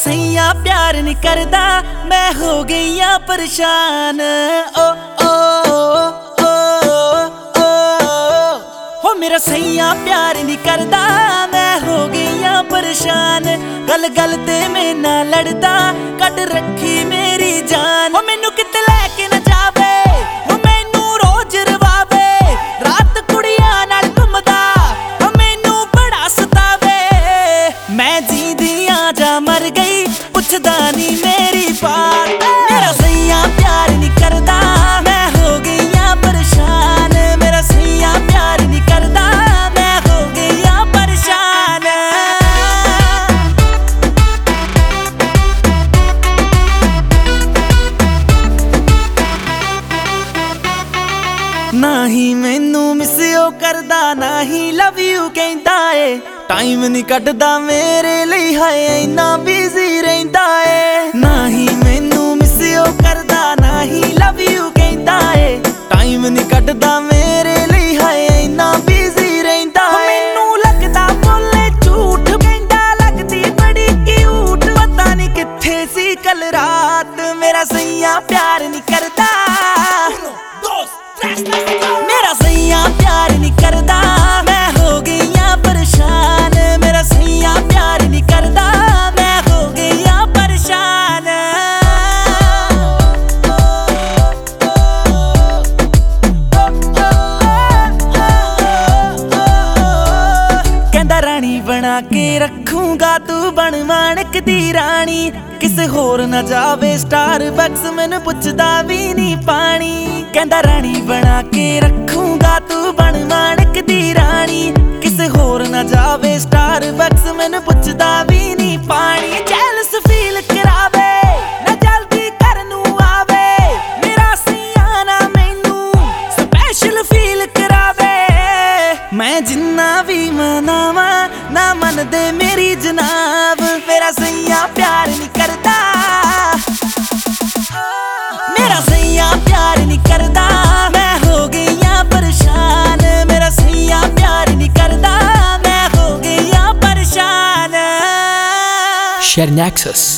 ਸਈਆ ਪਿਆਰ ਨਹੀਂ ਕਰਦਾ, ਮੈਂ ਹੋ ਗਈ ਆ ਪਰੇਸ਼ਾਨ। ਓ ਓ ਹੋ ਮੇਰਾ ਸਈਆ ਪਿਆਰ ਨਹੀਂ ਕਰਦਾ, ਮੈਂ ਹੋ ਗਈ ਆ ਪਰੇਸ਼ਾਨ। ਗੱਲ ਗੱਲ ਤੇ ਮੈਂ ਨਾ ਲੜਦਾ, ਕੱਢ ਰੱਖੀ ਮੇਰੀ ਜਾਨ। ਹੋ ਮੈਨੂੰ ਪੁੱਛਦਾ ਨਹੀਂ ਮੇਰੀ ਬਾਤ। ਮੇਰਾ ਸਈਆ ਪਿਆਰ ਨਹੀਂ ਕਰਦਾ। ਮੈਂ ਹੋ ਗਈ ਆ ਪਰੇਸ਼ਾਨ। ਮੇਰਾ ਸਈਆ ਪਿਆਰ ਨਹੀਂ ਕਰਦਾ। ਮੈਂ ਹੋ ਗਈ ਪਰੇਸ਼ਾਨ। ਨਾ ਹੀ ਮੈਨੂੰ ਮਿਸ ਉਹ ਕਰਦਾ, ਨਾ ਹੀ ਲਵ ਯੂ ਕਹਿੰਦਾ। ਏ ਟਾਈਮ ਨਹੀਂ ਕੱਢਦਾ ਮੇਰੇ ਲਈ, ਹਾਏ, ਇੰਨਾ ਬਿਜ਼ੀ ਰਹਿੰਦਾ ਏ। ਨਾ ਹੀ ਮੈਨੂੰ ਮਿਸ ਉਹ ਕਰਦਾ, ਨਾ ਹੀ ਲਵ ਯੂ ਕਹਿੰਦਾ ਏ। ਟਾਈਮ ਨਹੀਂ ਕੱਢਦਾ ਮੇਰੇ ਲਈ, ਹਾਏ, ਇੰਨਾ ਬਿਜ਼ੀ ਰਹਿੰਦਾ ਏ। ਮੈਨੂੰ ਲੱਗਦਾ ਬੋਲੇ ਝੂਠ ਕਹਿੰਦਾ, ਲੱਗਦੀ ਬੜੀ ਕਿਊਟ ਪਤਾ ਨਹੀਂ ਕਿੱਥੇ ਸੀ ਕੱਲ ਰਾਤ, ਮੇਰਾ ਸਈਆ ਪਿਆਰ ਨਹੀਂ ਬਣਾ ਕੇ ਰੱਖੂੰਗਾ ਤੂੰ ਬਣ ਮਾਣਕ ਦੀ ਰਾਣੀ। ਕਿਸੇ ਹੋਰ ਨਾ ਜਾਵੇ ਸਟਾਰ ਬਕਸ, ਮੈਨੂੰ ਪੁੱਛਦਾ ਵੀ ਨਹੀਂ ਪਾਣੀ। ਕਹਿੰਦਾ ਰਾਣੀ ਬਣਾ ਕੇ ਰੱਖੂੰਗਾ ਤੂੰ ਬਣ ਮਾਣਕ ਦੀ ਰਾਣੀ। ਕਿਸੇ ਹੋਰ ਨਾ ਜਾਵੇ ਸਟਾਰ ਬਕਸ, ਮੈਨੂੰ ਪੁੱਛਦਾ ਵੀ ਨਹੀਂ ਪਾਣੀ। ਮੰਨਦੇ ਮੇਰੀ ਜਨਾਬ। ਮੇਰਾ ਸਈਆ ਪਿਆਰ ਨਹੀਂ ਕਰਦਾ। ਮੇਰਾ ਸਈਆ ਪਿਆਰ ਨਹੀਂ ਕਰਦਾ। ਮੈਂ ਹੋ ਗਈ ਆ ਪਰੇਸ਼ਾਨ। ਮੇਰਾ ਸਈਆ ਪਿਆਰ ਨਹੀਂ ਕਰਦਾ। ਮੈਂ ਹੋ ਗਈ ਆ ਪਰੇਸ਼ਾਨ Share Nexus.